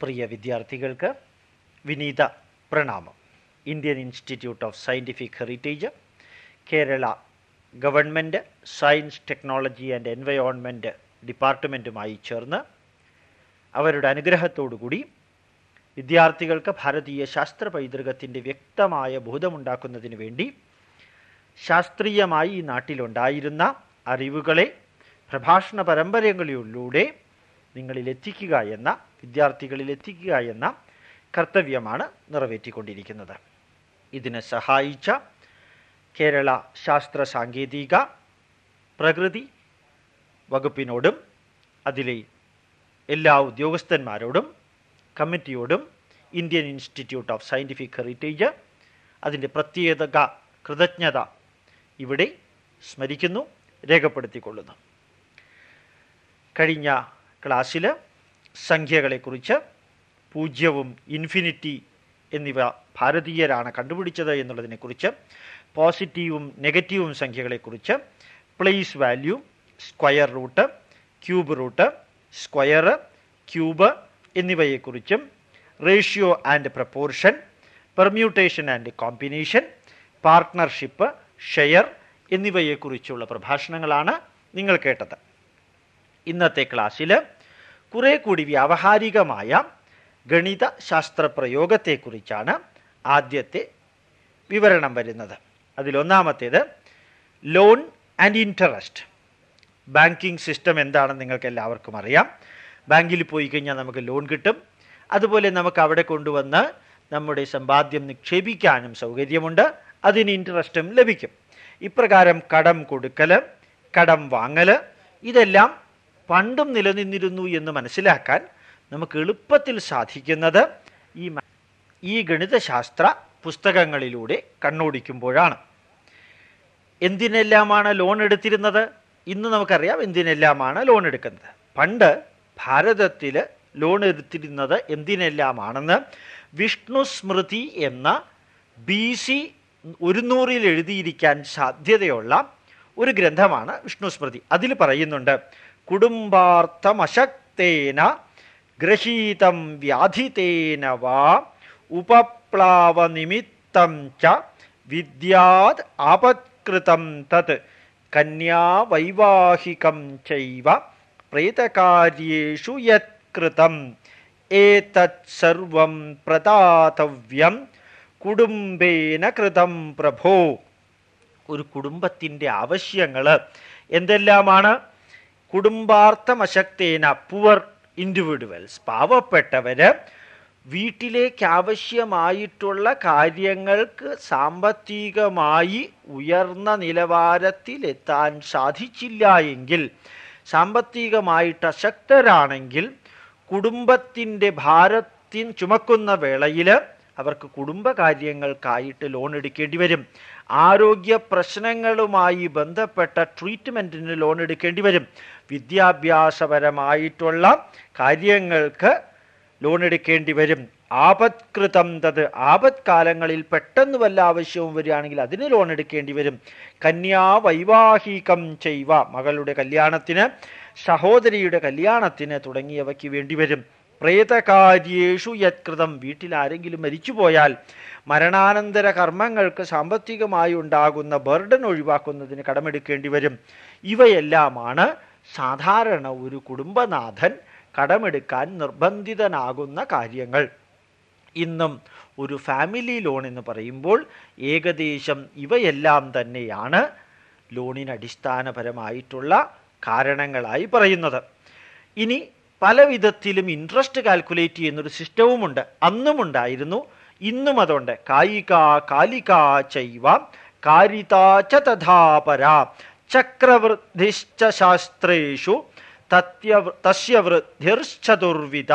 പ്രിയ വിദ്യാർത്ഥികൾക്ക് വിനീത പ്രണാമം. Indian Institute of Scientific Heritage Kerala government science technology and environment ഡിപ്പാർട്ട്മെന്റുമായി ചേർന്ന് അവരുടെ അനുഗ്രഹത്തോടുകൂടി വിദ്യാർത്ഥികൾക്ക് ഭാരതീയ ശാസ്ത്ര പൈതൃകത്തിന്റെ വ്യക്തമായ ബോധമുണ്ടാക്കുന്നതിന് വേണ്ടി ശാസ്ത്രീയമായി ഈ നാട്ടിലുണ്ടായിരുന്ന അറിവുകളെ പ്രഭാഷണ പരമ്പരകളിലൂടെ നിങ്ങളിൽ എത്തിക്കുക എന്ന വിദ്യാർത്ഥികളിൽ എത്തിക്കുക എന്ന കർത്തവ്യമാണ് നിറവേറ്റിക്കൊണ്ടിരിക്കുന്നത്. ഇതിനെ സഹായിച്ച കേരള ശാസ്ത്ര സാങ്കേതിക പ്രകൃതി വകുപ്പിനോടും അതിലെ എല്ലാ ഉദ്യോഗസ്ഥന്മാരോടും കമ്മിറ്റിയോടും Indian Institute of Scientific Heritage അതിന്റെ പ്രത്യേക കൃതജ്ഞത ഇവിടെ സ്മരിക്കുന്നു രേഖപ്പെടുത്തിക്കൊള്ളുന്നു. കഴിഞ്ഞ ക്ലാസ്സിൽ സംഖ്യകളെക്കുറിച്ച് പൂജ്യവും ഇൻഫിനിറ്റി എന്നിവ ഭാരതീയരാണ് കണ്ടുപിടിച്ചത് എന്നുള്ളതിനെക്കുറിച്ച് പോസിറ്റീവും നെഗറ്റീവും സംഖ്യകളെക്കുറിച്ച് place value square root cube root square cube എന്നിവയെക്കുറിച്ചും ratio and proportion permutation and combination partnership share എന്നിവയെക്കുറിച്ചുള്ള പ്രഭാഷണങ്ങളാണ് നിങ്ങൾ കേട്ടത്. ഇന്നത്തെ ക്ലാസ്സിൽ കുറെ കൂടി വ്യാവഹാരികമായ ഗണിത ശാസ്ത്ര പ്രയോഗത്തെക്കുറിച്ചാണ് ആദ്യത്തെ വിവരണം വരുന്നത്. അതിലൊന്നാമത്തേത് loan and interest banking system എന്താണെന്ന് നിങ്ങൾക്ക് എല്ലാവർക്കും അറിയാം. ബാങ്കിൽ പോയി കഴിഞ്ഞാൽ നമുക്ക് ലോൺ കിട്ടും. അതുപോലെ നമുക്ക് അവിടെ കൊണ്ടുവന്ന് നമ്മുടെ സമ്പാദ്യം നിക്ഷേപിക്കാനും സൗകര്യമുണ്ട്. അതിന് ഇൻട്രസ്റ്റും ലഭിക്കും. ഇപ്രകാരം കടം കൊടുക്കൽ കടം വാങ്ങൽ ഇതെല്ലാം പണ്ടും നിലനിന്നിരുന്നു എന്ന് മനസ്സിലാക്കാൻ നമുക്ക് എളുപ്പത്തിൽ സാധിക്കുന്നത് ഈ ഈ ഗണിതശാസ്ത്ര പുസ്തകങ്ങളിലൂടെ കണ്ണോടിക്കുമ്പോഴാണ്. എന്തിനെല്ലാമാണ് ലോൺ എടുത്തിരുന്നത്? ഇന്ന് നമുക്കറിയാം എന്തിനെല്ലാമാണ് ലോൺ എടുക്കുന്നത്. പണ്ട് ഭാരതത്തിൽ ലോൺ എടുത്തിരുന്നത് എന്തിനെല്ലാമാണെന്ന് വിഷ്ണു സ്മൃതി എന്ന ബി സി ഒരുന്നൂറിൽ എഴുതിയിരിക്കാൻ സാധ്യതയുള്ള ഒരു ഗ്രന്ഥമാണ് വിഷ്ണു സ്മൃതി. അതിൽ പറയുന്നുണ്ട് കുടുംബാർത്ഥമശക്തേന ഗ്രഹീതം വ്യാധിതേന വാ ഉപപ്ലാവനിമിത്തം ച വിദ്യാത് ആപത്കൃതം തത് കന്യാവൈവാഹികം ചൈവ പ്രേതകാര്യേഷു യത്കൃതം ഏതത് സർവം പ്രദാതവ്യം കുടുംബേന കൃതം പ്രഭോ. ഒരു കുടുംബത്തിന്റെ ആവശ്യങ്ങൾ എന്തെല്ലാമാണ്? കുടുംബാർത്ഥമശക്തേന പുവർ ഇൻഡിവിജ്വൽസ് പാവപ്പെട്ടവര് വീട്ടിലേക്ക് ആവശ്യമായിട്ടുള്ള കാര്യങ്ങൾക്ക് സാമ്പത്തികമായി ഉയർന്ന നിലവാരത്തിലെത്താൻ സാധിച്ചില്ല എങ്കിൽ സാമ്പത്തികമായിട്ട് അശക്തരാണെങ്കിൽ കുടുംബത്തിന്റെ ഭാരത്തിൻ ചുമക്കുന്ന വേളയിൽ അവർക്ക് കുടുംബകാര്യങ്ങൾക്കായിട്ട് ലോൺ എടുക്കേണ്ടി വരും. ആരോഗ്യ പ്രശ്നങ്ങളുമായി ബന്ധപ്പെട്ട ട്രീറ്റ്മെന്റിന് ലോൺ എടുക്കേണ്ടി വരും. വിദ്യാഭ്യാസപരമായിട്ടുള്ള കാര്യങ്ങൾക്ക് ലോൺ എടുക്കേണ്ടി വരും. ആപത്കൃതം തത് ആപത്കാലങ്ങളിൽ പെട്ടെന്ന് വല്ല ആവശ്യവും വരികയാണെങ്കിൽ അതിന് ലോൺ എടുക്കേണ്ടി വരും. കന്യാ വൈവാഹികം ചെയ്വ. മകളുടെ കല്യാണത്തിന് സഹോദരിയുടെ കല്യാണത്തിന് തുടങ്ങിയവയ്ക്ക് വേണ്ടി വരും. പ്രേതകാര്യേഷു യത്കൃതം. വീട്ടിൽ ആരെങ്കിലും മരിച്ചുപോയാൽ മരണാനന്തര കർമ്മങ്ങൾക്ക് സാമ്പത്തികമായി ഉണ്ടാകുന്ന ബർഡൻ ഒഴിവാക്കുന്നതിന് കടമെടുക്കേണ്ടി വരും. ഇവയെല്ലാമാണ് സാധാരണ ഒരു കുടുംബനാഥൻ കടമെടുക്കാൻ നിർബന്ധിതനാകുന്ന കാര്യങ്ങൾ. ഇന്നും ഒരു ഫാമിലി ലോൺ എന്ന് പറയുമ്പോൾ ഏകദേശം ഇവയെല്ലാം തന്നെയാണ് ലോണിന് അടിസ്ഥാനപരമായിട്ടുള്ള കാരണങ്ങളായി പറയുന്നത്. ഇനി പല വിധത്തിലും ഇൻട്രസ്റ്റ് കാൽക്കുലേറ്റ് ചെയ്യുന്നൊരു സിസ്റ്റവുമുണ്ട്. അന്നും ഉണ്ടായിരുന്നു ഇന്നും അതുണ്ട്. കായിക കാലിക ചൈവ കാരിതാ തഥാപര ചക്രവൃദ്ധിശ്ച ശാസ്ത്രേഷു തത്യ തസ്യ വൃദ്ധിർശ്ചതുർവിധ.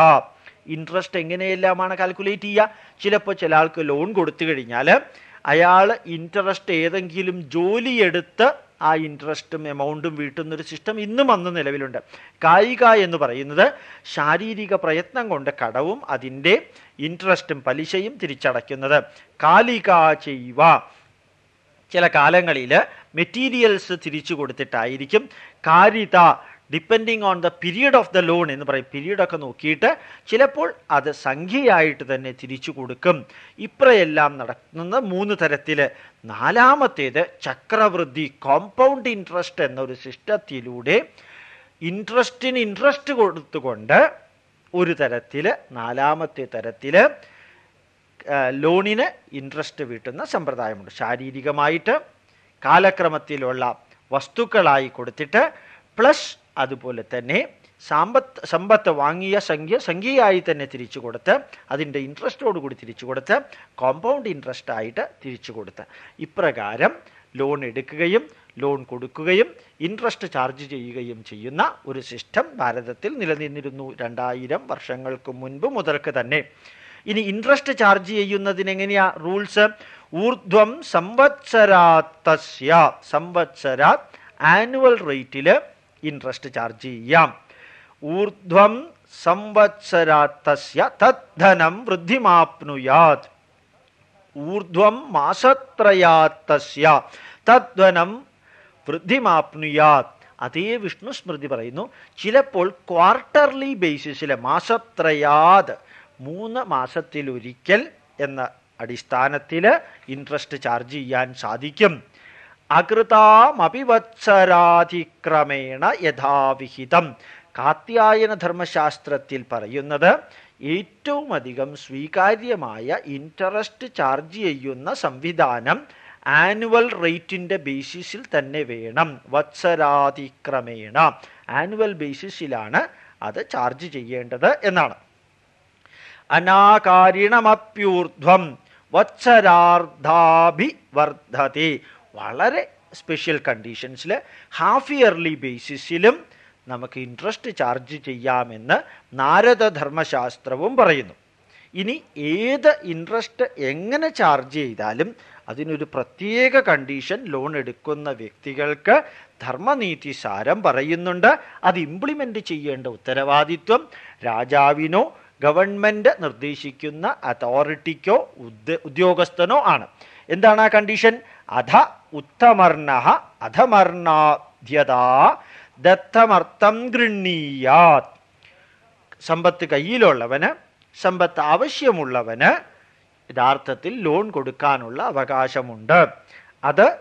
ഇൻട്രസ്റ്റ് എങ്ങനെയെല്ലാമാണ് കാൽക്കുലേറ്റ് ചെയ്യുക? ചിലപ്പോൾ ചില ആൾക്ക് ലോൺ കൊടുത്തു കഴിഞ്ഞാൽ അയാൾ ഇൻട്രസ്റ്റ് ഏതെങ്കിലും ജോലിയെടുത്ത് ആ ഇൻട്രസ്റ്റും എമൗണ്ടും വീട്ടുന്നൊരു സിസ്റ്റം ഇന്നും അന്ന് നിലവിലുണ്ട്. കായിക എന്ന് പറയുന്നത് ശാരീരിക പ്രയത്നം കൊണ്ട് കടവും അതിന്റെ ഇൻട്രസ്റ്റും പലിശയും തിരിച്ചടയ്ക്കുന്നത്. കാലിക ചെയ്യുക. ചില കാലങ്ങളിൽ മെറ്റീരിയൽസ് തിരിച്ചു കൊടുത്തിട്ടായിരിക്കും കാരിത depending on the period of the loan എന്ന് പറയും. പീരീഡൊക്കെ നോക്കിയിട്ട് ചിലപ്പോൾ അത് സംഖ്യയായിട്ട് തന്നെ തിരിച്ചു കൊടുക്കും. ഇപ്രയെല്ലാം നടത്തുന്ന മൂന്ന് തരത്തിൽ. നാലാമത്തേത് ചക്രവൃദ്ധി കോമ്പൗണ്ട് ഇൻട്രസ്റ്റ് എന്നൊരു സിസ്റ്റത്തിലൂടെ ഇൻട്രസ്റ്റിന് ഇൻട്രസ്റ്റ് കൊടുത്തുകൊണ്ട് ഒരു തരത്തിൽ നാലാമത്തെ തരത്തിൽ ലോണിന് ഇൻട്രസ്റ്റ് വീട്ടുന്ന സമ്പ്രദായമുണ്ട്. ശാരീരികമായിട്ട് കാലക്രമത്തിലുള്ള വസ്തുക്കളായി കൊടുത്തിട്ട് പ്ലസ് അതുപോലെ തന്നെ സാമ്പത്ത് സമ്പത്ത് വാങ്ങിയ സംഖ്യ സംഖ്യയായി തന്നെ തിരിച്ചു കൊടുത്ത് അതിന്റെ ഇൻട്രസ്റ്റോടുകൂടി തിരിച്ചു കൊടുത്ത് കോമ്പൗണ്ട് ഇൻട്രസ്റ്റ് ആയിട്ട് തിരിച്ചു കൊടുത്ത്. ഇപ്രകാരം ലോൺ എടുക്കുകയും ലോൺ കൊടുക്കുകയും ഇൻട്രസ്റ്റ് ചാർജ് ചെയ്യുകയും ചെയ്യുന്ന ഒരു സിസ്റ്റം ഭാരതത്തിൽ നിലനിന്നിരുന്നു. രണ്ടായിരം വർഷങ്ങൾക്ക് മുൻപ് മുതൽക്ക് തന്നെ. ഇനി ഇൻട്രസ്റ്റ് ചാർജ് ചെയ്യുന്നതിന് എങ്ങനെയാ റൂൾസ് ഊർധ്വം സംവത്സരാത്തസ്യ. സംവത്സരാ ആനുവൽ റേറ്റിൽ ഇൻട്രസ്റ്റ് ചാർജ് ചെയ്യാം. ഊർധ്വം സംവത്സരാത്തസ്യ. തദ്ധനം വൃദ്ധിമാപ്നുയാത്. ഊർധ്വം മാസത്രയാത്തസ്യ. തദ്വനം വൃദ്ധിമാപ്നുയാത്. അതേ വിഷ്ണു സ്മൃതി പറയുന്നു ചിലപ്പോൾ ക്വാർട്ടർലി ബേസിസിൽ മാസത്രയാത് മൂന്ന് മാസത്തിലൊരിക്കൽ എന്ന അടിസ്ഥാനത്തിൽ ഇൻട്രസ്റ്റ് ചാർജ് ചെയ്യാൻ സാധിക്കും. അകൃതാമപിവത്സരാതിക്രമേണ യഥാവിഹിതം. കാത്യായന ധർമ്മശാസ്ത്രത്തിൽ പറയുന്നത് ഏറ്റവും അധികം സ്വീകാര്യമായ ഇൻട്രസ്റ്റ് ചാർജ് ചെയ്യുന്ന സംവിധാനം ആനുവൽ റേറ്റിന്റെ ബേസിസിൽ തന്നെ വേണം. വത്സരാതിക്രമേണ ആനുവൽ ബേസിസിലാണ് അത് ചാർജ് ചെയ്യേണ്ടത് എന്നാണ്. അനാകാരിണമപ്യൂർധ്വം വത്സരാർദ്ധാഭിവർദ്ധത്തെ വളരെ സ്പെഷ്യൽ കണ്ടീഷൻസിൽ ഹാഫ് ഇയർലി ബേസിസിലും നമുക്ക് ഇൻട്രസ്റ്റ് ചാർജ് ചെയ്യാമെന്ന് നാരദധർമ്മശാസ്ത്രവും പറയുന്നു. ഇനി ഏത് ഇൻട്രസ്റ്റ് എങ്ങനെ ചാർജ് ചെയ്താലും അതിനൊരു പ്രത്യേക കണ്ടീഷൻ ലോൺ എടുക്കുന്ന വ്യക്തികൾക്ക് ധർമ്മനീതി സാരം പറയുന്നുണ്ട്. അത് ഇംപ്ലിമെന്റ് ചെയ്യേണ്ട ഉത്തരവാദിത്വം രാജാവിനോ ഗവൺമെന്റ് നിർദ്ദേശിക്കുന്ന അതോറിറ്റിക്കോ ഉദ്യോഗസ്ഥനോ ആണ്. എന്താണ് ആ കണ്ടീഷൻ? അധ ഉത്തമർണ അധമർണാധ്യത ദത്തമർത്ഥം ഗൃണ്ണീയാത് സമ്പത്ത് കയ്യിലുള്ളവന് സമ്പത്ത് ആവശ്യമുള്ളവന് യഥാർത്ഥത്തിൽ ലോൺ കൊടുക്കാനുള്ള അവകാശമുണ്ട്. അത്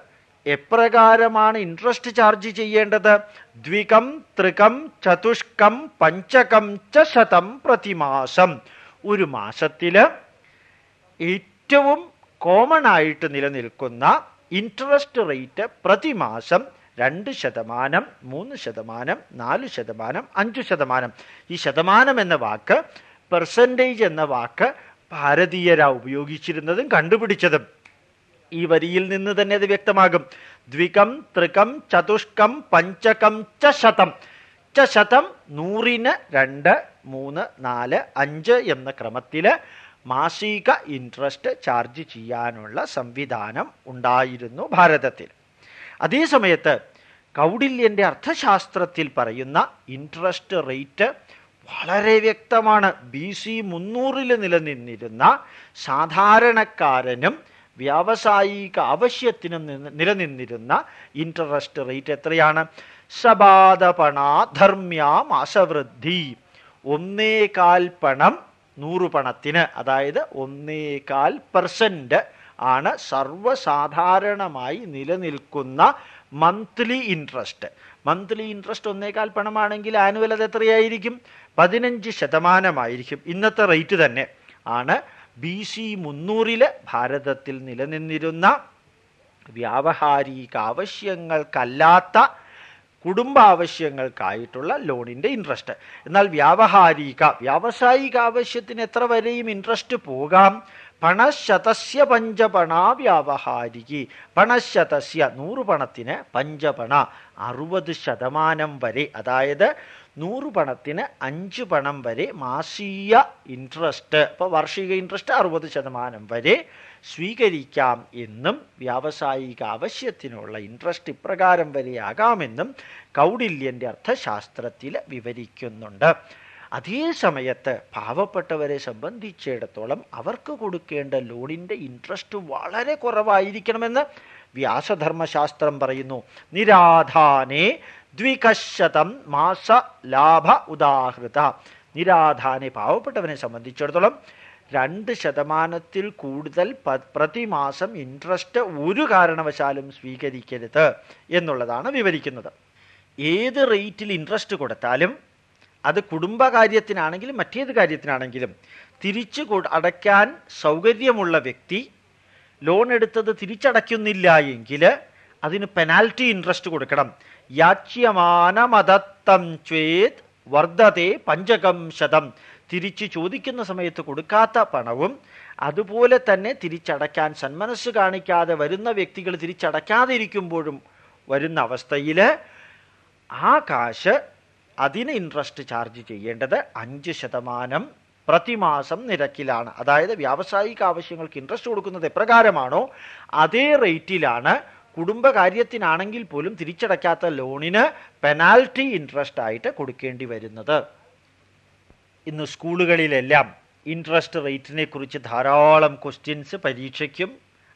എപ്രകാരമാണ് ഇൻട്രസ്റ്റ് ചാർജ് ചെയ്യേണ്ടത്? ദ്വികം ത്രികം ചതുഷ്കം പഞ്ചകം ച ശതം പ്രതിമാസം. ഒരു മാസത്തിൽ ഏറ്റവും കോമൺ ആയിട്ട് നിലനിൽക്കുന്ന ഇൻട്രസ്റ്റ് റേറ്റ് പ്രതിമാസം രണ്ട് ശതമാനം മൂന്ന് ശതമാനം നാല് ശതമാനം അഞ്ച് ശതമാനം. ഈ ശതമാനം എന്ന വാക്ക് പെർസെന്റേജ് എന്ന വാക്ക് ഭാരതീയരാ ഉപയോഗിച്ചിരുന്നതും കണ്ടുപിടിച്ചതും. ഈ വരിയിൽ നിന്ന് തന്നെ അത് വ്യക്തമാകും. ദ്വികം ത്രികം ചതുഷ്കം പഞ്ചകം ച ശതം ച ശതം നൂറിന് രണ്ട് മൂന്ന് നാല് അഞ്ച് എന്ന ക്രമത്തിൽ മാസിക ഇൻട്രസ്റ്റ് ചാർജ് ചെയ്യാനുള്ള സംവിധാനം ഉണ്ടായിരുന്നു ഭാരതത്തിൽ. അതേസമയത്ത് കൗടില്യന്റെ അർത്ഥശാസ്ത്രത്തിൽ പറയുന്ന ഇൻട്രസ്റ്റ് റേറ്റ് വളരെ വ്യക്തമാണ്. ബി സി മുന്നൂറിൽ നിലനിന്നിരുന്ന സാധാരണക്കാരനും വ്യാവസായിക ആവശ്യത്തിന് നിലനിന്നിരുന്ന ഇൻട്രസ്റ്റ് റേറ്റ് എത്രയാണ്? സപാദപണാധർമ്യാമാസവൃദ്ധി ഒന്നേകാൽ പണം നൂറ് പണത്തിന്. അതായത് ഒന്നേകാൽ പെർസെന്റ് ആണ് സർവസാധാരണമായി നിലനിൽക്കുന്ന മന്ത്ലി ഇൻട്രസ്റ്റ് മന്ത്ലി ഇൻട്രസ്റ്റ് ഒന്നേകാൽ പണമാണെങ്കിൽ ആനുവൽ അത് എത്രയായിരിക്കും? പതിനഞ്ച് ശതമാനമായിരിക്കും. ഇന്നത്തെ റേറ്റ് തന്നെ ആണ് ബി സി മുന്നൂറിൽ ഭാരതത്തിൽ നിലനിന്നിരുന്ന വ്യാവഹാരിക ആവശ്യങ്ങൾക്കല്ലാത്ത കുടുംബാവശ്യങ്ങൾക്കായിട്ടുള്ള ലോണിന്റെ ഇൻട്രസ്റ്റ് എന്നാൽ വ്യാവഹാരിക വ്യാവസായിക ആവശ്യത്തിന് എത്ര വരെയും ഇൻട്രസ്റ്റ് പോകാം? പണശതസ്യ പഞ്ചപണ വ്യാവഹാരികി. പണശതസ്യ നൂറ് പണത്തിന് പഞ്ചപണ അറുപത് ശതമാനം വരെ. അതായത് നൂറ് പണത്തിന് അഞ്ച് പണം വരെ മാസീയ ഇൻട്രസ്റ്റ് ഇപ്പോൾ വാർഷിക ഇൻട്രസ്റ്റ് അറുപത് ശതമാനം വരെ സ്വീകരിക്കാം എന്നും വ്യാവസായിക ആവശ്യത്തിനുള്ള ഇൻട്രസ്റ്റ് ഇപ്രകാരം വരെയാകാമെന്നും കൗടില്യന്റെ അർത്ഥശാസ്ത്രത്തിൽ വിവരിക്കുന്നുണ്ട്. അതേ സമയത്ത് പാവപ്പെട്ടവരെ സംബന്ധിച്ചിടത്തോളം അവർക്ക് കൊടുക്കേണ്ട ലോണിന്റെ ഇൻട്രസ്റ്റ് വളരെ കുറവായിരിക്കണമെന്ന് വ്യാസധർമ്മശാസ്ത്രം പറയുന്നു. നിരാധാനേ ദ്വികശതം മാസ ലാഭ ഉദാഹൃത. നിരാധാനെ പാവപ്പെട്ടവനെ സംബന്ധിച്ചിടത്തോളം രണ്ട് ശതമാനത്തിൽ കൂടുതൽ പ്രതിമാസം ഇൻട്രസ്റ്റ് ഒരു കാരണവശാലും സ്വീകരിക്കരുത് എന്നുള്ളതാണ് വിവരിക്കുന്നത്. ഏത് റേറ്റിൽ ഇൻട്രസ്റ്റ് കൊടുത്താലും അത് കുടുംബകാര്യത്തിനാണെങ്കിലും മറ്റേത് കാര്യത്തിനാണെങ്കിലും തിരിച്ചു അടയ്ക്കാൻ സൗകര്യമുള്ള വ്യക്തി ലോൺ എടുത്തത് തിരിച്ചടയ്ക്കുന്നില്ല എങ്കിൽ അതിന് പെനാൽറ്റി ഇൻട്രസ്റ്റ് കൊടുക്കണം. യാച്യമാനമതത്തം ചേത് വർദ്ധത്തെ പഞ്ചകം ശതം. തിരിച്ച് ചോദിക്കുന്ന സമയത്ത് കൊടുക്കാത്ത പണവും അതുപോലെ തന്നെ തിരിച്ചടയ്ക്കാൻ സന്മനസ് കാണിക്കാതെ വരുന്ന വ്യക്തികൾ തിരിച്ചടയ്ക്കാതെ ഇരിക്കുമ്പോഴും വരുന്ന അവസ്ഥയിൽ ആ കാശ് അതിന് ഇൻട്രസ്റ്റ് ചാർജ് ചെയ്യേണ്ടത് അഞ്ച് ശതമാനം പ്രതിമാസം നിരക്കിലാണ്. അതായത് വ്യാവസായിക ആവശ്യങ്ങൾക്ക് ഇൻട്രസ്റ്റ് കൊടുക്കുന്നത് എപ്രകാരമാണോ അതേ റേറ്റിലാണ് കുടുംബകാര്യത്തിനാണെങ്കിൽ പോലും തിരിച്ചടയ്ക്കാത്ത ലോണിന് പെനാൽറ്റി ഇൻട്രസ്റ്റ് ആയിട്ട് കൊടുക്കേണ്ടി വരുന്നത്. ഇന്ന് സ്കൂളുകളിലെല്ലാം ഇൻട്രസ്റ്റ് റേറ്റിനെ കുറിച്ച് ധാരാളം ക്വസ്റ്റ്യൻസ് പരീക്ഷയ്ക്കും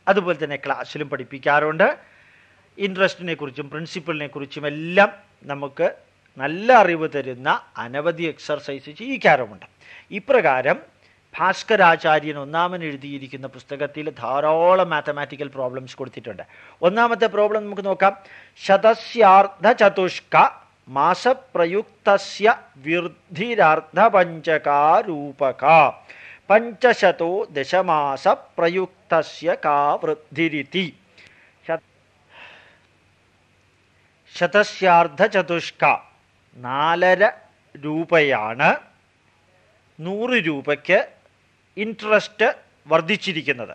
അതുപോലെ തന്നെ ക്ലാസ്സിലും പഠിപ്പിക്കാറുണ്ട്. ഇൻട്രസ്റ്റിനെ കുറിച്ചും പ്രിൻസിപ്പളിനെ കുറിച്ചും എല്ലാം നമുക്ക് നല്ല അറിവ് തരുന്ന അനവധി എക്സർസൈസ് ചെയ്യിക്കാറുമുണ്ട്. ഇപ്രകാരം ഭാസ്കരാചാര്യൻ ഒന്നാമൻ എഴുതിയിരിക്കുന്ന പുസ്തകത്തിൽ ധാരാളം മാത്തമാറ്റിക്കൽ പ്രോബ്ലംസ് കൊടുത്തിട്ടുണ്ട്. ഒന്നാമത്തെ പ്രോബ്ലം നമുക്ക് നോക്കാം. ശതസ്യാർദ്ധ ചതുഷ്ക മാസപ്രയുക്തസ്യ വിർദ്ധിരർദ്ധപഞ്ചകാരൂപക പഞ്ചശതോ ദശമാസ പ്രയുക്തസ്യ കാ വൃദ്ധിരിതി. ശതസ്യാർദ്ധ ചതുഷ്ക നാലര രൂപയാണ്. നൂറ് രൂപയ്ക്ക് ഇൻട്രസ്റ്റ് വർദ്ധിച്ചിരിക്കുന്നത്.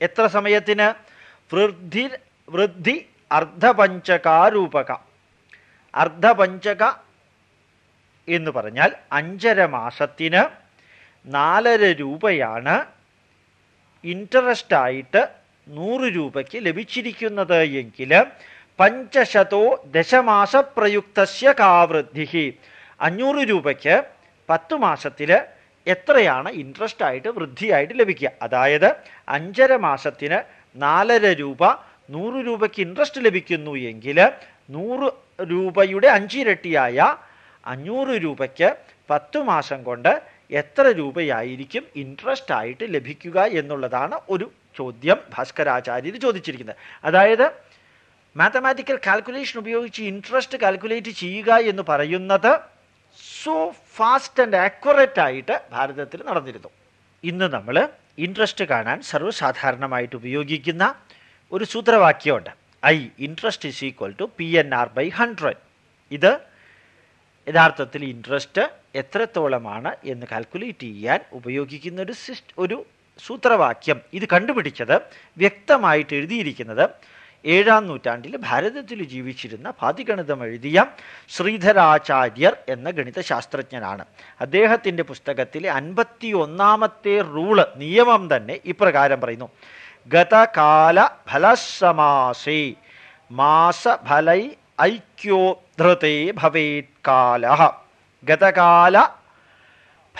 എത്ര സമയത്തിന്? വൃദ്ധി വൃദ്ധി അർദ്ധപഞ്ചകാരൂപക. അർദ്ധപഞ്ചക എന്ന് പറഞ്ഞാൽ അഞ്ചര മാസത്തിന് നാലര രൂപയാണ് ഇൻട്രസ്റ്റായിട്ട് നൂറ് രൂപയ്ക്ക് ലഭിച്ചിരിക്കുന്നത് എങ്കിൽ പഞ്ചശതോ ദശമാസ പ്രയുക്തസ്യ കാവൃദ്ധി അഞ്ഞൂറ് രൂപയ്ക്ക് പത്ത് മാസത്തിൽ എത്രയാണ് ഇൻട്രസ്റ്റ് ആയിട്ട് വൃദ്ധിയായിട്ട് ലഭിക്കുക? അതായത് അഞ്ചര മാസത്തിന് നാലര രൂപ നൂറ് രൂപയ്ക്ക് ഇൻട്രസ്റ്റ് ലഭിക്കുന്നു എങ്കിൽ നൂറ് രൂപയുടെ അഞ്ചിരട്ടിയായ അഞ്ഞൂറ് രൂപയ്ക്ക് പത്ത് മാസം കൊണ്ട് എത്ര രൂപയായിരിക്കും ഇൻട്രസ്റ്റ് ആയിട്ട് ലഭിക്കുക എന്നുള്ളതാണ് ഒരു ചോദ്യം ഭാസ്കരാചാര്യർ ചോദിച്ചിരിക്കുന്നത്. അതായത് മാത്തമാറ്റിക്കൽ കാൽക്കുലേഷൻ ഉപയോഗിച്ച് ഇൻട്രസ്റ്റ് കാൽക്കുലേറ്റ് ചെയ്യുക എന്ന് പറയുന്നത് സോ ഫാസ്റ്റ് ആൻഡ് ആക്യുറേറ്റ് ആയിട്ട് ഭാരതത്തിൽ നടന്നിരുന്നു. ഇന്ന് നമ്മൾ ഇൻട്രസ്റ്റ് കാണാൻ സർവസാധാരണമായിട്ട് ഉപയോഗിക്കുന്ന ഒരു സൂത്രവാക്യമുണ്ട്. I interest is equal to P N R by hundred ഇത് യഥാർത്ഥത്തിൽ ഇൻട്രസ്റ്റ് എത്രത്തോളമാണ് എന്ന് കാൽക്കുലേറ്റ് ചെയ്യാൻ ഉപയോഗിക്കുന്ന ഒരു സിസ്റ്റ് ഒരു സൂത്രവാക്യം. ഇത് കണ്ടുപിടിച്ചത് വ്യക്തമായിട്ട് എഴുതിയിരിക്കുന്നത് ഏഴാം നൂറ്റാണ്ടിൽ ഭാരതത്തിൽ ജീവിച്ചിരുന്ന ഭാതിഗണിതം എഴുതിയ ശ്രീധരാചാര്യർ എന്ന ഗണിതശാസ്ത്രജ്ഞനാണ്. അദ്ദേഹത്തിന്റെ പുസ്തകത്തിലെ അൻപത്തി ഒന്നാമത്തെ റൂൾ നിയമം തന്നെ ഇപ്രകാരം പറയുന്നു. ഗതകാല ഫലസമാസേ മാസഫലൈ ഐക്യോധൃതേ ഭവേത് കാല ഗതകാല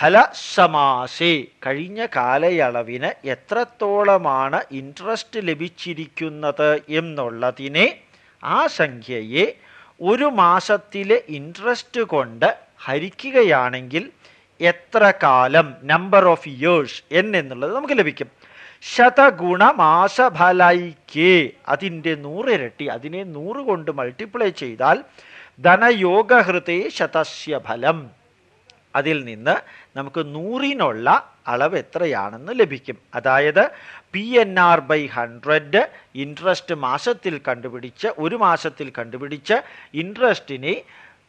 ഫലസമാസേ. കഴിഞ്ഞ കാലയളവിന് എത്രത്തോളമാണ് ഇൻട്രസ്റ്റ് ലഭിച്ചിരിക്കുന്നത് എന്നുള്ളതിനെ ആ സംഖ്യയെ ഒരു മാസത്തിലെ ഇൻട്രസ്റ്റ് കൊണ്ട് ഹരിക്കുകയാണെങ്കിൽ എത്ര കാലം നമ്പർ ഓഫ് ഇയേഴ്സ് എന്നുള്ളത് നമുക്ക് ലഭിക്കും. ശതഗുണമാസഫലൈക്ക് അതിന്റെ നൂറിരട്ടി അതിനെ നൂറ് കൊണ്ട് മൾട്ടിപ്ലൈ ചെയ്താൽ ധനയോഗഹൃതേ ശതസ്യ ഫലം അതിൽ നിന്ന് നമുക്ക് നൂറിനുള്ള അളവ് എത്രയാണെന്ന് ലഭിക്കും. അതായത് P N R by hundred interest മാസത്തിൽ കണ്ടുപിടിച്ച് ഒരു മാസത്തിൽ കണ്ടുപിടിച്ച് ഇൻട്രസ്റ്റിനെ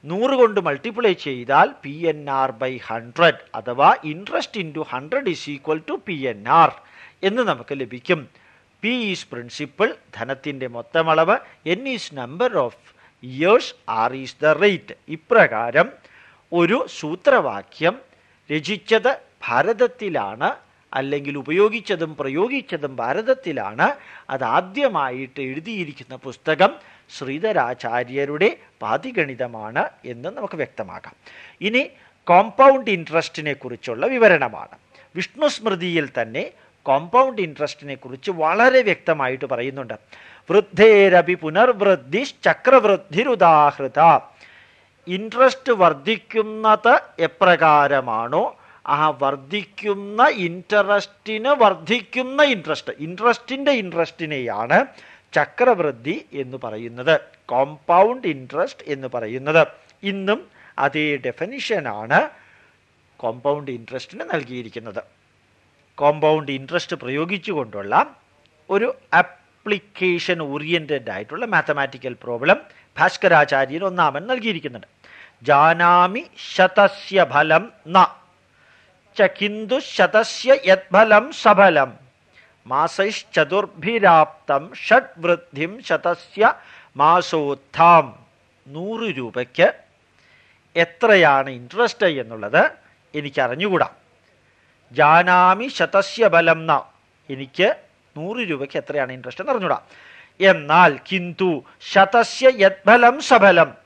നൂറ് കൊണ്ട് മൾട്ടിപ്ലൈ ചെയ്താൽ P N R by hundred അഥവാ interest into hundred is equal to P N R എന്ന് നമുക്ക് ലഭിക്കും. പി ഈസ് പ്രിൻസിപ്പിൾ ധനത്തിന്റെ മൊത്തമളവ് N is number of years R is the rate ഇപ്രകാരം ഒരു സൂത്രവാക്യം രചിച്ചത് ഭാരതത്തിലാണ് അല്ലെങ്കിൽ ഉപയോഗിച്ചതും പ്രയോഗിച്ചതും ഭാരതത്തിലാണ്. അതാദ്യമായിട്ട് എഴുതിയിരിക്കുന്ന പുസ്തകം ശ്രീധരാചാര്യരുടെ പാതിഗണിതമാണ് എന്ന് നമുക്ക് വ്യക്തമാക്കാം. ഇനി കോമ്പൗണ്ട് ഇൻട്രസ്റ്റിനെ കുറിച്ചുള്ള വിവരണമാണ്. വിഷ്ണു സ്മൃതിയിൽ തന്നെ കോമ്പൗണ്ട് ഇൻട്രസ്റ്റിനെ കുറിച്ച് വളരെ വ്യക്തമായിട്ട് പറയുന്നുണ്ട്. വൃദ്ധേരപി പുനർവൃദ്ധി ചക്രവൃദ്ധിരുദാഹൃത ഇൻട്രസ്റ്റ് വർദ്ധിക്കുന്നത് എപ്രകാരമാണോ ആ വർദ്ധിക്കുന്ന ഇൻട്രസ്റ്റിന് വർദ്ധിക്കുന്ന ഇൻട്രസ്റ്റ് ഇൻട്രസ്റ്റിന്റെ ഇൻട്രസ്റ്റിനെയാണ് ചക്രവൃദ്ധി എന്ന് പറയുന്നത് കോമ്പൗണ്ട് ഇൻട്രസ്റ്റ് എന്ന് പറയുന്നത്. ഇന്നും അതേ ഡെഫനിഷനാണ് കോമ്പൗണ്ട് ഇൻട്രസ്റ്റിന് നൽകിയിരിക്കുന്നത്. കോമ്പൗണ്ട് ഇൻട്രസ്റ്റ് പ്രയോഗിച്ചുകൊണ്ടുള്ള ഒരു അപ്ലിക്കേഷൻ ഓറിയന്റഡ് ആയിട്ടുള്ള മാത്തമാറ്റിക്കൽ പ്രോബ്ലം ഭാസ്കരാചാര്യൻ ഒന്നാമൻ നൽകിയിരിക്കുന്നുണ്ട്. ജാനാമി ശതസ്യ ഫലം ന. ചിന്തു ശതസ്യ യത്ഫലം സഫലം. മാസൈശ്ചതുർഭിരാപ്തം ഷഡ്വൃദ്ധിം ശതസ്യ മാസോത്ഥാം. നൂറ് രൂപയ്ക്ക് എത്രയാണ് ഇൻട്രസ്റ്റ് എന്നുള്ളത് എനിക്ക് അറിഞ്ഞുകൂടാ ജാനാമി ശതസ്യ ബലം ന. എനിക്ക് നൂറ് രൂപയ്ക്ക് എത്രയാണ് ഇൻട്രസ്റ്റ് എന്ന് അറിഞ്ഞുകൂടാ. എന്നാൽ കിന്തു ശതസ്യ യത്ഫലം സഫലം.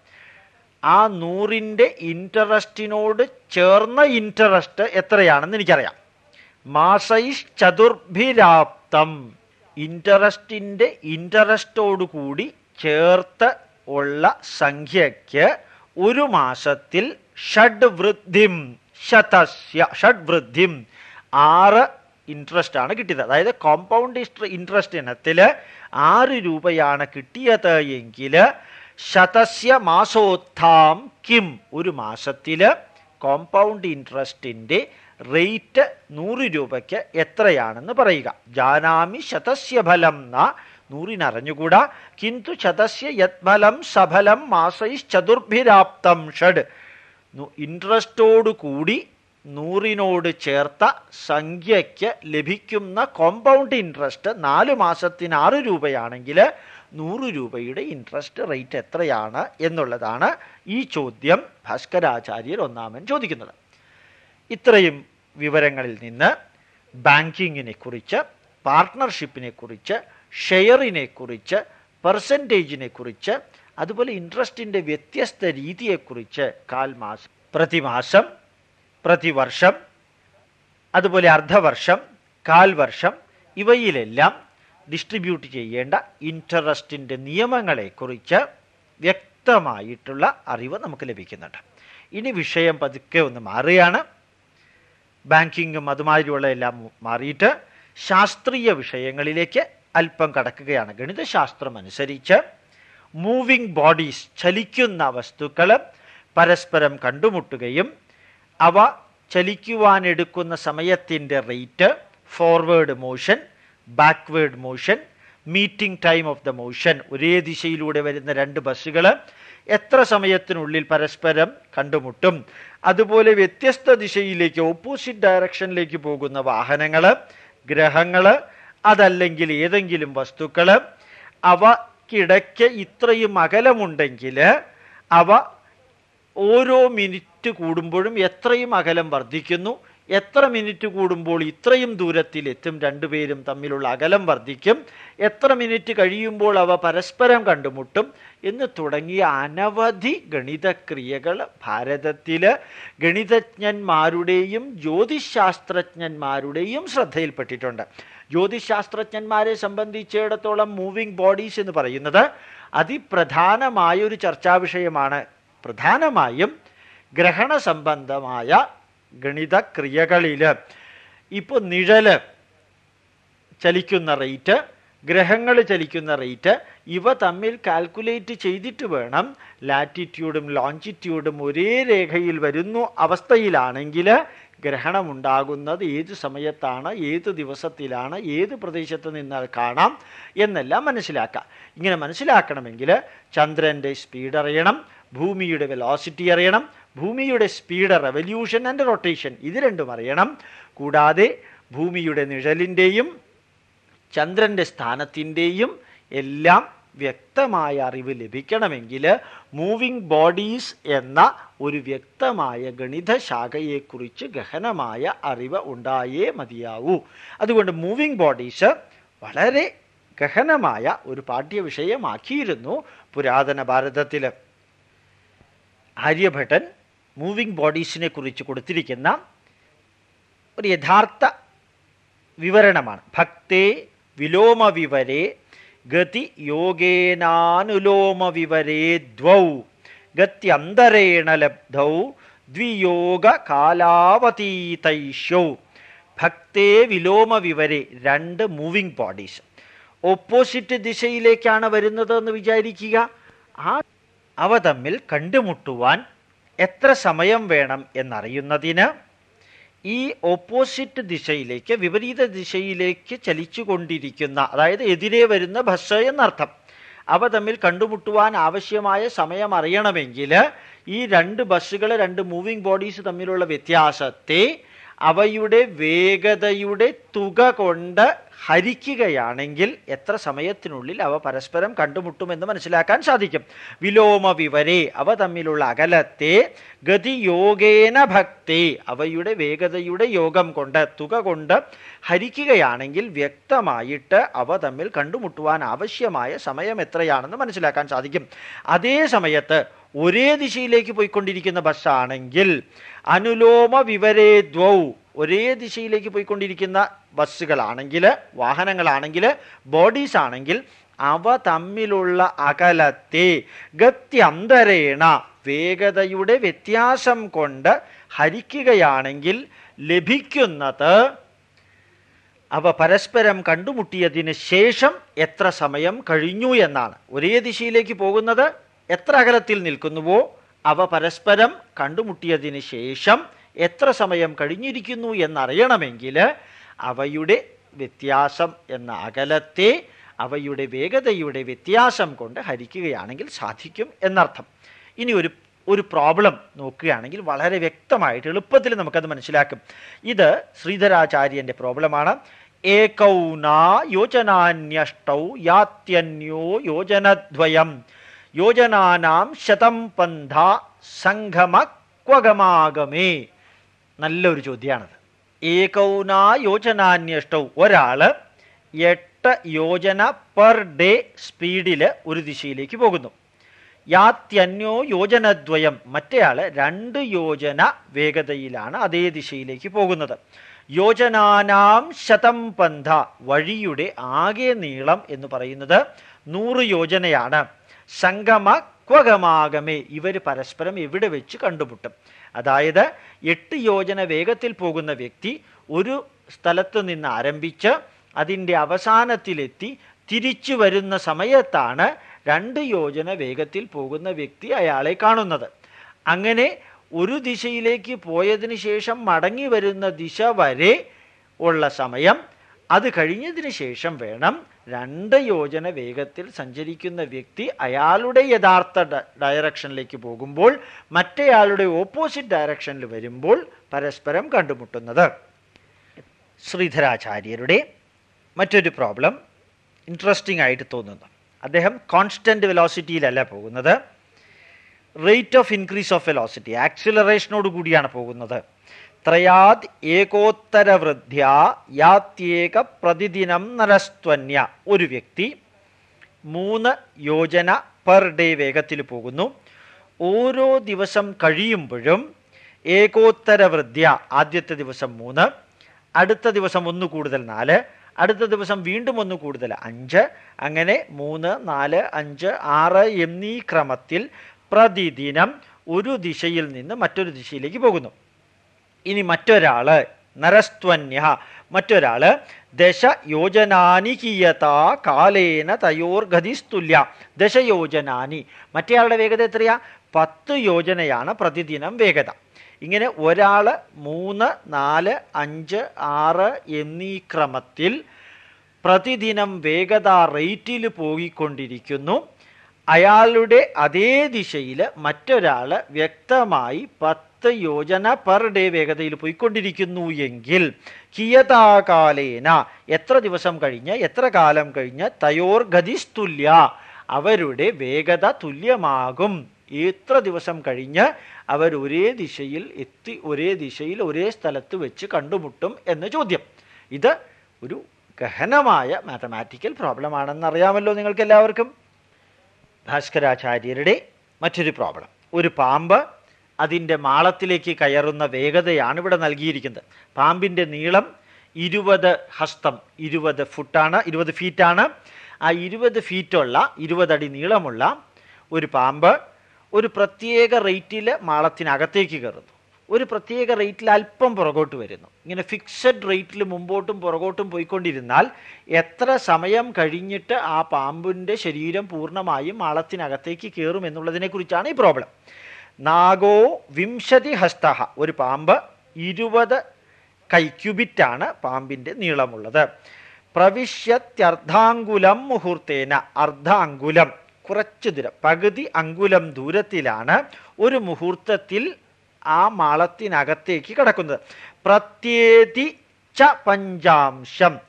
ആ നൂറിന്റെ ഇൻട്രസ്റ്റിനോട് ചേർന്ന ഇൻട്രസ്റ്റ് എത്രയാണെന്ന് എനിക്കറിയാം. മാസൈഷ് ചതുർഭിരാപ്തം ഇൻട്രസ്റ്റിന്റെ ഇൻട്രസ്റ്റോടുകൂടി ചേർത്ത് ഉള്ള സംഖ്യയ്ക്ക് ഒരു മാസത്തിൽ ഷഡ് വൃദ്ധിം ശതസ്യ ഷഡ് വൃദ്ധിം ആറ് ഇൻട്രസ്റ്റ് ആണ് കിട്ടിയത്. അതായത് കോമ്പൗണ്ട് ഇൻട്രസ്റ്റ് ഇനത്തിൽ ആറ് രൂപയാണ് കിട്ടിയത് എങ്കിൽ ശതസ്യ മാസോത്ഥാം കിം. ഒരു മാസത്തിൽ കോമ്പൗണ്ട് ഇൻട്രസ്റ്റിന്റെ റേറ്റ് നൂറ് രൂപയ്ക്ക് എത്രയാണെന്ന് പറയുക. ജാനാമി ശതസ്യ ഫലം ന നൂറിനറിഞ്ഞുകൂടാ. കിന്തു ശതസ്യ യത്ഫലം സഫലം മാസൈശ്ചതുർഭിരാപ്തം ഷഡ്. ഇൻട്രസ്റ്റോടുകൂടി നൂറിനോട് ചേർത്ത സംഖ്യയ്ക്ക് ലഭിക്കുന്ന കോമ്പൗണ്ട് ഇൻട്രസ്റ്റ് നാല് മാസത്തിന് ആറ് രൂപയാണെങ്കിൽ നൂറ് രൂപയുടെ ഇൻട്രസ്റ്റ് റേറ്റ് എത്രയാണ് എന്നുള്ളതാണ് ഈ ചോദ്യം ഭാസ്കരാചാര്യർ ഒന്നാമൻ ചോദിക്കുന്നത്. ഇത്രയും വിവരങ്ങളിൽ നിന്ന് ബാങ്കിങ്ങിനെ കുറിച്ച് പാർട്ട്ണർഷിപ്പിനെ കുറിച്ച് ഷെയറിനെ കുറിച്ച് പെർസെന്റേജിനെ കുറിച്ച് അതുപോലെ ഇൻട്രസ്റ്റിന്റെ വ്യത്യസ്ത രീതിയെക്കുറിച്ച് കാൽമാസം പ്രതിമാസം പ്രതിവർഷം അതുപോലെ അർദ്ധവർഷം കാൽവർഷം ഇവയിലെല്ലാം ഡിസ്ട്രിബ്യൂട്ട് ചെയ്യേണ്ട ഇൻട്രസ്റ്റിന്റെ നിയമങ്ങളെക്കുറിച്ച് വ്യക്തമായിട്ടുള്ള അറിവ് നമുക്ക് ലഭിക്കുന്നുണ്ട്. ഇനി വിഷയം പതുക്കെ ഒന്ന് മാറുകയാണ്. ബാങ്കിങ്ങും അതുമാതിരിയുള്ള എല്ലാം മാറിയിട്ട് ശാസ്ത്രീയ വിഷയങ്ങളിലേക്ക് അല്പം കടക്കുകയാണ്. ഗണിതശാസ്ത്രം അനുസരിച്ച് മൂവിങ് ബോഡീസ് ചലിക്കുന്ന വസ്തുക്കൾ പരസ്പരം കണ്ടുമുട്ടുകയും അവ ചലിക്കുവാനെടുക്കുന്ന സമയത്തിന്റെ rate forward motion backward motion meeting time of the motion ഒരേ ദിശയിലൂടെ വരുന്ന രണ്ട് ബസ്സുകൾ എത്ര സമയത്തിനുള്ളിൽ പരസ്പരം കണ്ടുമുട്ടും. അതുപോലെ വ്യത്യസ്ത ദിശയിലേക്ക് ഓപ്പോസിറ്റ് ഡയറക്ഷനിലേക്ക് പോകുന്ന വാഹനങ്ങൾ ഗ്രഹങ്ങൾ അതല്ലെങ്കിൽ ഏതെങ്കിലും വസ്തുക്കൾ അവക്കിടയ്ക്ക് ഇത്രയും അകലമുണ്ടെങ്കിൽ അവ ഓരോ മിനിറ്റ് കൂടുമ്പോഴും എത്രയും അകലം വർദ്ധിക്കുന്നു. എത്ര മിനിറ്റ് കൂടുമ്പോൾ ഇത്രയും ദൂരത്തിൽ എത്തും? രണ്ടുപേരും തമ്മിലുള്ള അകലം വർദ്ധിക്കും. എത്ര മിനിറ്റ് കഴിയുമ്പോൾ അവ പരസ്പരം കണ്ടുമുട്ടും? എന്ന് തുടങ്ങിയ അനവധി ഗണിതക്രിയകൾ ഭാരതത്തിൽ ഗണിതജ്ഞന്മാരുടെയും ജ്യോതിശാസ്ത്രജ്ഞന്മാരുടെയും ശ്രദ്ധയിൽപ്പെട്ടിട്ടുണ്ട്. ജ്യോതിശാസ്ത്രജ്ഞന്മാരെ സംബന്ധിച്ചിടത്തോളം മൂവിങ് ബോഡീസ് എന്ന് പറയുന്നത് അതിപ്രധാനമായ ഒരു ചർച്ചാ വിഷയമാണ് പ്രധാനമായും ഗ്രഹണ സംബന്ധമായ ഗണിതക്രിയകളിൽ ഇപ്പോൾ നിഴൽ ചലിക്കുന്ന റേറ്റ് ഗ്രഹങ്ങൾ ചലിക്കുന്ന റേറ്റ് ഇവ തമ്മിൽ കാൽക്കുലേറ്റ് ചെയ്തിട്ട് വേണം ലാറ്റിറ്റ്യൂഡും ലോഞ്ചിറ്റ്യൂഡും ഒരേ രേഖയിൽ വരുന്നു അവസ്ഥയിലാണെങ്കിൽ ഗ്രഹണമുണ്ടാകുന്നത് ഏത് സമയത്താണ് ഏത് ദിവസത്തിലാണ് ഏത് പ്രദേശത്ത് നിന്നാൽ കാണാം എന്നെല്ലാം മനസ്സിലാക്കാം. ഇങ്ങനെ മനസ്സിലാക്കണമെങ്കിൽ ചന്ദ്രന്റെ സ്പീഡ് അറിയണം ഭൂമിയുടെ വെലോസിറ്റി അറിയണം ഭൂമിയുടെ സ്പീഡ് റെവല്യൂഷൻ ആൻഡ് റൊട്ടേഷൻ ഇത് രണ്ടും അറിയണം. കൂടാതെ ഭൂമിയുടെ നിഴലിന്റെയും ചന്ദ്രന്റെ സ്ഥാനത്തിന്റെയും എല്ലാം വ്യക്തമായ അറിവ് ലഭിക്കണമെങ്കിൽ മൂവിങ് ബോഡീസ് എന്ന ഒരു വ്യക്തമായ ഗണിതശാഖയെക്കുറിച്ച് ഗഹനമായ അറിവ് ഉണ്ടായേ മതിയാവൂ. അതുകൊണ്ട് മൂവിങ് ബോഡീസ് വളരെ ഗഹനമായ ഒരു പാഠ്യവിഷയമാക്കിയിരുന്നു പുരാതന ഭാരതത്തിൽ ആര്യഭട്ടൻ മൂവിങ് ബോഡീസിനെ കുറിച്ച് കൊടുത്തിരിക്കുന്ന ഒരു യഥാർത്ഥ വിവരണമാണ്. ഭക്തേ വിലോമ വിവരേ ഗതി യോഗേനാനുലോമ വിവരേ ദ്വൗ ഗത്യന്തരേണ ലബ്ധൗ ദ്വിയോഗ കാലാവതീതൈഷ്യൗ. ഭക്തേ വിലോമ വിവരെ രണ്ട് മൂവിങ് ബോഡീസ്. ഓപ്പോസിറ്റ് ദിശയിലേക്കാണ് വരുന്നത് എന്ന് വിചാരിക്കുക. ആ അവ തമ്മിൽ കണ്ടുമുട്ടുവാൻ എത്ര സമയം വേണം എന്നറിയുന്നതിന് ഈ ഓപ്പോസിറ്റ് ദിശയിലേക്ക് വിപരീത ദിശയിലേക്ക് ചലിച്ചുകൊണ്ടിരിക്കുന്ന അതായത് എതിരെ വരുന്ന ബസ് എന്നർത്ഥം. അവ തമ്മിൽ കണ്ടുമുട്ടുവാൻ ആവശ്യമായ സമയം അറിയണമെങ്കിൽ ഈ രണ്ട് ബസ്സുകൾ രണ്ട് മൂവിങ് ബോഡീസ് തമ്മിലുള്ള വ്യത്യാസത്തെ അവയുടെ വേഗതയുടെ തുക കൊണ്ട് ഹരിക്കുകയാണെങ്കിൽ എത്ര സമയത്തിനുള്ളിൽ അവ പരസ്പരം കണ്ടുമുട്ടുമെന്ന് മനസ്സിലാക്കാൻ സാധിക്കും. വിലോമ വിവരെ അവ തമ്മിലുള്ള അകലത്തെ ഗതിയോഗേന ഭക്തി അവയുടെ വേഗതയുടെ യോഗം കൊണ്ട് തുക കൊണ്ട് ഹരിക്കുകയാണെങ്കിൽ വ്യക്തമായിട്ട് അവ തമ്മിൽ കണ്ടുമുട്ടുവാൻ ആവശ്യമായ സമയം എത്രയാണെന്ന് മനസ്സിലാക്കാൻ സാധിക്കും. അതേ സമയത്ത് ഒരേ ദിശയിലേക്ക് പോയിക്കൊണ്ടിരിക്കുന്ന ബസ്സാണെങ്കിൽ അനുലോമ വിവരേ ദ്വൗ ഒരേ ദിശയിലേക്ക് പോയിക്കൊണ്ടിരിക്കുന്ന ബസ്സുകളാണെങ്കിൽ വാഹനങ്ങളാണെങ്കിൽ ബോഡീസ് ആണെങ്കിൽ അവ തമ്മിലുള്ള അകലത്തെ ഗത്യന്തരേണ വേഗതയുടെ വ്യത്യാസം കൊണ്ട് ഹരിക്കുകയാണെങ്കിൽ ലഭിക്കുന്നത് അവ പരസ്പരം കണ്ടുമുട്ടിയതിന് ശേഷം എത്ര സമയം കഴിഞ്ഞു എന്നാണ്. ഒരേ ദിശയിലേക്ക് പോകുന്നത് എത്ര അകലത്തിൽ നിൽക്കുന്നുവോ അവ പരസ്പരം കണ്ടുമുട്ടിയതിന് ശേഷം എത്ര സമയം കഴിഞ്ഞിരിക്കുന്നു എന്നറിയണമെങ്കിൽ അവയുടെ വ്യത്യാസം എന്ന അകലത്തെ അവയുടെ വേഗതയുടെ വ്യത്യാസം കൊണ്ട് ഹരിക്കുകയാണെങ്കിൽ സാധിക്കും എന്നർത്ഥം. ഇനി ഒരു ഒരു പ്രോബ്ലം നോക്കുകയാണെങ്കിൽ വളരെ വ്യക്തമായിട്ട് എളുപ്പത്തിൽ നമുക്കത് മനസ്സിലാക്കും. ഇത് ശ്രീധരാചാര്യന്റെ പ്രോബ്ലമാണ് ഏകൗന യോജനാന്യഷ്ടൗ യാത്യന്യോ യോജനദ്വയം. യോജനാനാം ശതം പന്ഥ സംഘമ ക്വഗമാഗമേ. നല്ലൊരു ചോദ്യമാണത് ഏകൗന യോജനാന്വേഷ്ടവും ഒരാൾ എട്ട് യോജന പെർ ഡേ സ്പീഡിൽ ഒരു ദിശയിലേക്ക് പോകുന്നു. യാത്യന്യോ യോജനദ്വയം. മറ്റേയാൾ രണ്ട് യോജന വേഗതയിലാണ് അതേ ദിശയിലേക്ക് പോകുന്നത്. യോജനാനാം ശതം പന്ഥ വഴിയുടെ ആകെ നീളം എന്ന് പറയുന്നത് നൂറ് യോജനയാണ്. സംഗമ ക്വകമാകമേ ഇവർ പരസ്പരം എവിടെ വെച്ച് കണ്ടുമുട്ടും. അതായത് എട്ട് യോജന വേഗത്തിൽ പോകുന്ന വ്യക്തി ഒരു സ്ഥലത്ത് നിന്ന് ആരംഭിച്ച് അതിന്റെ അവസാനത്തിലെത്തി തിരിച്ചു വരുന്ന സമയത്താണ് രണ്ട് യോജന വേഗത്തിൽ പോകുന്ന വ്യക്തി അയാളെ കാണുന്നത്. അങ്ങനെ ഒരു ദിശയിലേക്ക് പോയതിന് ശേഷം മടങ്ങി വരുന്ന ദിശ വരെ ഉള്ള സമയം അത് കഴിഞ്ഞതിന് ശേഷം വേണം രണ്ട് യോജന വേഗത്തിൽ സഞ്ചരിക്കുന്ന വ്യക്തി അയാളുടെ യഥാർത്ഥ ഡയറക്ഷനിലേക്ക് പോകുമ്പോൾ മറ്റേയാളുടെ ഓപ്പോസിറ്റ് ഡയറക്ഷനിൽ വരുമ്പോൾ പരസ്പരം കണ്ടുമുട്ടുന്നത്. ശ്രീധരാചാര്യരുടെ മറ്റൊരു പ്രോബ്ലം ഇൻട്രസ്റ്റിംഗ് ആയിട്ട് തോന്നുന്നു. അദ്ദേഹം കോൺസ്റ്റന്റ് വെലോസിറ്റിയിലല്ല പോകുന്നത്. Rate of increase of velocity ആക്സിലറേഷനോട് കൂടിയാണ് പോകുന്നത്. ത്രയാത് ഏകോത്തരവൃദ്ധ്യ യാത്യേക പ്രതിദിനം നരസ്ത്വന്യ. ഒരു വ്യക്തി മൂന്ന് യോജന പെർ ഡേ വേഗത്തിൽ പോകുന്നു. ഓരോ ദിവസം കഴിയുമ്പോഴും ഏകോത്തരവൃദ്ധ്യ ആദ്യത്തെ ദിവസം മൂന്ന് അടുത്ത ദിവസം ഒന്ന് കൂടുതൽ നാല് അടുത്ത ദിവസം വീണ്ടും ഒന്ന് കൂടുതൽ അഞ്ച് അങ്ങനെ മൂന്ന് നാല് അഞ്ച് ആറ് എന്നീ ക്രമത്തിൽ പ്രതിദിനം ഒരു ദിശയിൽ നിന്ന് മറ്റൊരു ദിശയിലേക്ക് പോകുന്നു. ഇനി മറ്റൊരാൾ നരസ്ത്വന്യ മറ്റൊരാൾ ദശ യോജനാനി കീയത കാലേന തയോർഗതിസ്തുല്യ. ദശയോജനാനി. മറ്റേയാളുടെ വേഗത എത്രയാ? പത്ത് യോജനയാണ് പ്രതിദിനം വേഗത. ഇങ്ങനെ ഒരാൾ മൂന്ന് നാല് അഞ്ച് ആറ് എന്നീ ക്രമത്തിൽ പ്രതിദിനം വേഗത റേറ്റിൽ പോയിക്കൊണ്ടിരിക്കുന്നു. അയാളുടെ അതേ ദിശയിൽ മറ്റൊരാൾ വ്യക്തമായി പത്ത് യോജന പെർ ഡേ വേഗതയിൽ പോയിക്കൊണ്ടിരിക്കുന്നു എങ്കിൽ കിയതാകാലേന. എത്ര ദിവസം കഴിഞ്ഞ് എത്ര കാലം കഴിഞ്ഞ് തയോർഗതിസ്തുല്യ അവരുടെ വേഗത തുല്യമാകും. എത്ര ദിവസം കഴിഞ്ഞ് അവർ ഒരേ ദിശയിൽ എത്തി ഒരേ ദിശയിൽ ഒരേ സ്ഥലത്ത് വെച്ച് കണ്ടുമുട്ടും എന്ന ചോദ്യം. ഇത് ഒരു ഗഹനമായ മാത്തമാറ്റിക്കൽ പ്രോബ്ലം ആണെന്ന് അറിയാമല്ലോ നിങ്ങൾക്ക് എല്ലാവർക്കും ഭാസ്കരാചാര്യരുടെ മറ്റൊരു പ്രോബ്ലം ഒരു പാമ്പ് അതിന്റെ മാളത്തിലേക്ക് കയറുന്ന വേഗതയാണ് ഇവിടെ നൽകിയിരിക്കുന്നത്. പാമ്പിന്റെ നീളം ഇരുപത് ഹസ്തം ഇരുപത് ഫുട്ടാണ് ഇരുപത് ഫീറ്റാണ്. ആ ഇരുപത് ഫീറ്റുള്ള ഇരുപതടി നീളമുള്ള ഒരു പാമ്പ് ഒരു പ്രത്യേക റേറ്റിൽ മാളത്തിനകത്തേക്ക് കയറുന്നു. ഒരു പ്രത്യേക റേറ്റിൽ അല്പം പുറകോട്ട് വരുന്നു. ഇങ്ങനെ ഫിക്സഡ് റേറ്റിൽ മുമ്പോട്ടും പുറകോട്ടും പോയിക്കൊണ്ടിരുന്നാൽ എത്ര സമയം കഴിഞ്ഞിട്ട് ആ പാമ്പിന്റെ ശരീരം പൂർണമായും മാളത്തിനകത്തേക്ക് കയറും എന്നുള്ളതിനെക്കുറിച്ചാണ് ഈ പ്രോബ്ലം. നാഗോ വിംശതി ഹസ്ത ഒരു പാമ്പ് ഇരുപത് കൈ ക്യൂബിറ്റാണ് പാമ്പിന്റെ നീളമുള്ളത്. പ്രവിശ്യത്യർദ്ധാങ്കുലം മുഹൂർത്തേന. അർദ്ധാങ്കുലം കുറച്ച് ദൂരം. പകുതി അങ്കുലം ദൂരത്തിലാണ് ഒരു മുഹൂർത്തത്തിൽ ആ മാളത്തിനകത്തേക്ക് കിടക്കുന്നത്. പ്രത്യേതി ച പഞ്ചാംശം.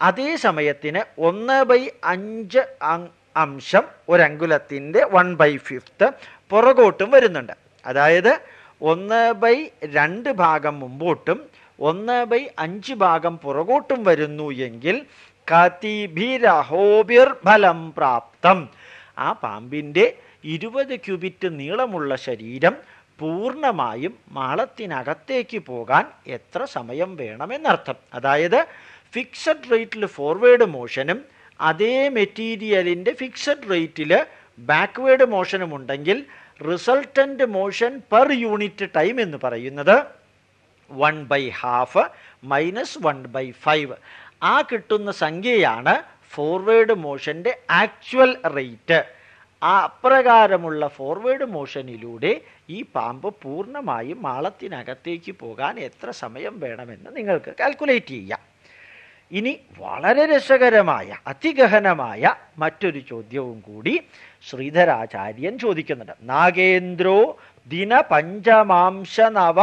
അതേ സമയത്തിന് ഒന്ന് ബൈ അഞ്ച് അംശം ഒരങ്കുലത്തിന്റെ വൺ ബൈ ഫിഫ്ത്ത് പുറകോട്ടും വരുന്നുണ്ട്. അതായത് ഒന്ന് ബൈ രണ്ട് ഭാഗം മുമ്പോട്ടും ഒന്ന് ബൈ അഞ്ച് ഭാഗം പുറകോട്ടും വരുന്നു എങ്കിൽ കതിഭിരഹോബിർ ഫലം പ്രാപ്തം. ആ പാമ്പിന്റെ ഇരുപത് ക്യൂബിറ്റ് നീളമുള്ള ശരീരം പൂർണമായും മാളത്തിനകത്തേക്ക് പോകാൻ എത്ര സമയം വേണമെന്നർത്ഥം. അതായത് ഫിക്സഡ് റേറ്റിൽ ഫോർവേഡ് മോഷനും അതേ മെറ്റീരിയലിന്റെ ഫിക്സഡ് റേറ്റിൽ ബാക്ക്വേഡ് മോഷനും ഉണ്ടെങ്കിൽ resultant motion per unit time എന്ന് പറയുന്നത് one by half minus one by five ആ കിട്ടുന്ന സംഖ്യയാണ് ഫോർവേഡ് മോഷന്റെ ആക്ച്വൽ റേറ്റ് ആ അപ്രകാരമുള്ള ഫോർവേഡ് മോഷനിലൂടെ ഈ പാമ്പ് പൂർണമായും മാളത്തിനകത്തേക്ക് പോകാൻ എത്ര സമയം വേണമെന്ന് നിങ്ങൾക്ക് കാൽക്കുലേറ്റ് ചെയ്യാം. ഇനി വളരെ രസകരമായ അതിഗഹനമായ മറ്റൊരു ചോദ്യവും കൂടി ശ്രീധരാചാര്യൻ ചോദിക്കുന്നുണ്ട്. നാഗേന്ദ്രോ ദിന പഞ്ചമാംശ നവ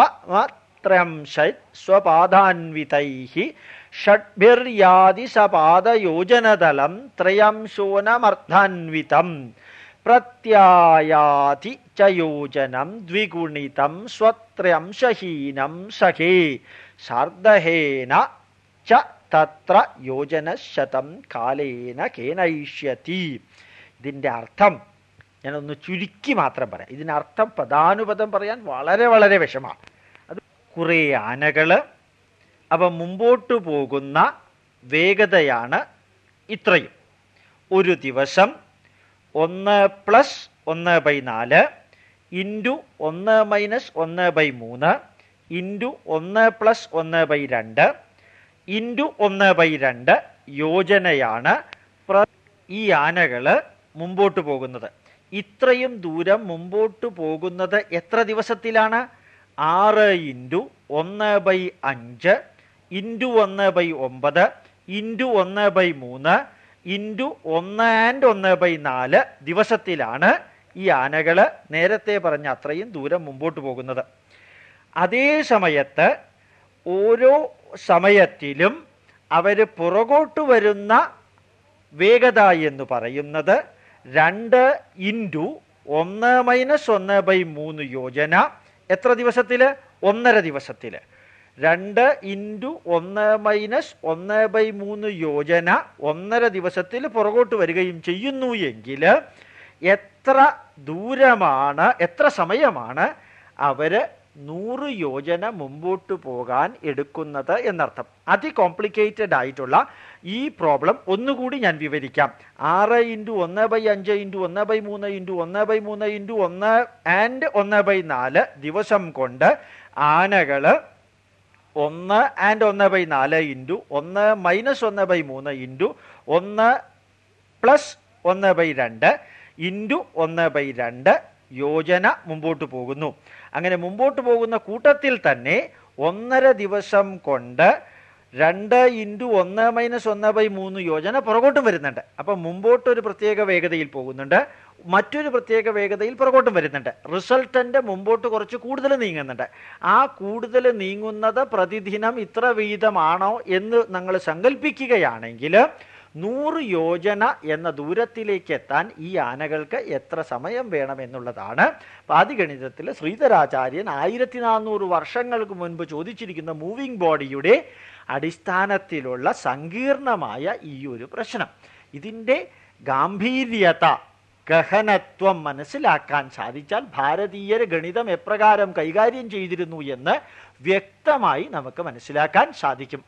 സ്വപാദാൻവിതൈ ഷഡ്ഭിർയാദിസപാദയോജനതലം ത്രയംശോനമർദ്ധാൻവിതം പ്രത്യായാതി ചോജനം ദ്വിഗുണിതം സ്വത്രംശഹീനം സഖേ സാർദ്ധഹേന ച തത്ര യോജനശതം കാലേന കേനയിഷ്യതി ഇതിന്റെ അർത്ഥം ഞാനൊന്ന് ചുരുക്കി മാത്രം പറയാം. ഇതിനർത്ഥം പദാനുപദം പറയാൻ വളരെ വളരെ വിഷമാണ് അത് കുറേ ആനകൾ അവ മുമ്പോട്ട് പോകുന്ന വേഗതയാണ് ഇത്രയും. ഒരു ദിവസം ഒന്ന് പ്ലസ് ഒന്ന് ബൈ നാല് ഇന്റു ഒന്ന് മൈനസ് ഒന്ന് ബൈ മൂന്ന് ഇന്റു ഒന്ന് പ്ലസ് ഒന്ന് ബൈ രണ്ട് ഇന്റു ഒന്ന് ബൈ രണ്ട് യോജനയാണ് ഈ ആനകൾ മുമ്പോട്ട് പോകുന്നത്. ഇത്രയും ദൂരം മുമ്പോട്ട് പോകുന്നത് എത്ര ദിവസത്തിലാണ്? ആറ് ഇന്റു ഒന്ന് ബൈ അഞ്ച് ഇന്റു ഒന്ന് ബൈ ഒമ്പത് ഇന്റു ഒന്ന് ബൈ മൂന്ന് ഇന്റു ഒന്ന് ആൻഡ് ഒന്ന് ബൈ നാല് ദിവസത്തിലാണ് ഈ ആനകൾ നേരത്തെ പറഞ്ഞ അത്രയും ദൂരം മുമ്പോട്ട് പോകുന്നത്. അതേ സമയത്ത് ഓരോ സമയത്തിലും അവർ പുറകോട്ട് വരുന്ന വേഗത എന്ന് പറയുന്നത് രണ്ട് ഇന്റു ഒന്ന് മൈനസ് ഒന്ന് ബൈ മൂന്ന് യോജന എത്ര ദിവസത്തിൽ ഒന്നര ദിവസത്തിൽ രണ്ട് ഇന്റു ഒന്ന് മൈനസ് ഒന്ന് ബൈ മൂന്ന് യോജന ഒന്നര ദിവസത്തിൽ പുറകോട്ട് വരികയും ചെയ്യുന്നു എങ്കിൽ എത്ര ദൂരമാണ് എത്ര സമയമാണ് അവർ നൂറ് യോജന മുമ്പോട്ട് പോകാൻ എടുക്കുന്നത് എന്നർത്ഥം. അതി കോംപ്ലിക്കേറ്റഡ് ആയിട്ടുള്ള ഈ പ്രോബ്ലം ഒന്നുകൂടി ഞാൻ വിവരിക്കാം. ആറ് ഇന്റു ഒന്ന് ബൈ അഞ്ച് ഇന്റു ഒന്ന് ബൈ മൂന്ന് ഇന്റു ഒന്ന് ബൈ മൂന്ന് ഇന്റു ഒന്ന് ആൻഡ് ഒന്ന് ബൈ നാല് ദിവസം കൊണ്ട് ആനകൾ ഒന്ന് ആൻഡ് ഒന്ന് ബൈ നാല് ഇന്റു ഒന്ന് മൈനസ് ഒന്ന് ബൈ മൂന്ന് ഇന്റു ഒന്ന് പ്ലസ് ഒന്ന് ബൈ രണ്ട് ഇന്റു ഒന്ന് ബൈ രണ്ട് യോജന മുമ്പോട്ട് പോകുന്നു. അങ്ങനെ മുമ്പോട്ട് പോകുന്ന കൂട്ടത്തിൽ തന്നെ ഒന്നര ദിവസം കൊണ്ട് രണ്ട് ഇന്റു ഒന്ന് മൈനസ് ഒന്ന് ബൈ മൂന്ന് യോജന പുറകോട്ടും വരുന്നുണ്ട്. അപ്പം മുമ്പോട്ടൊരു പ്രത്യേക വേഗതയിൽ പോകുന്നുണ്ട്. മറ്റൊരു പ്രത്യേക വേഗതയിൽ പുറകോട്ടും വരുന്നുണ്ട്. റിസൾട്ടന്റെ മുമ്പോട്ട് കുറച്ച് കൂടുതൽ നീങ്ങുന്നുണ്ട്. ആ കൂടുതൽ നീങ്ങുന്നത് പ്രതിദിനം ഇത്ര വീതമാണോ എന്ന് നിങ്ങൾ സങ്കല്പിക്കുകയാണെങ്കിൽ നൂറ് യോജന എന്ന ദൂരത്തിലേക്ക് എത്താൻ ഈ ആനകൾക്ക് എത്ര സമയം വേണം എന്നുള്ളതാണ് പാതിഗണിതത്തിൽ ശ്രീധരാചാര്യൻ ആയിരത്തി നാനൂറ് വർഷങ്ങൾക്ക് മുൻപ് ചോദിച്ചിരിക്കുന്ന മൂവിങ് ബോഡിയുടെ അടിസ്ഥാനത്തിലുള്ള സങ്കീർണമായ ഈ ഒരു പ്രശ്നം. ഇതിന്റെ ഗാംഭീര്യത ഗഹനത്വം മനസ്സിലാക്കാൻ സാധിച്ചാൽ ഭാരതീയർ ഗണിതം എപ്രകാരം കൈകാര്യം ചെയ്തിരുന്നു എന്ന് വ്യക്തമായി നമുക്ക് മനസ്സിലാക്കാൻ സാധിക്കും.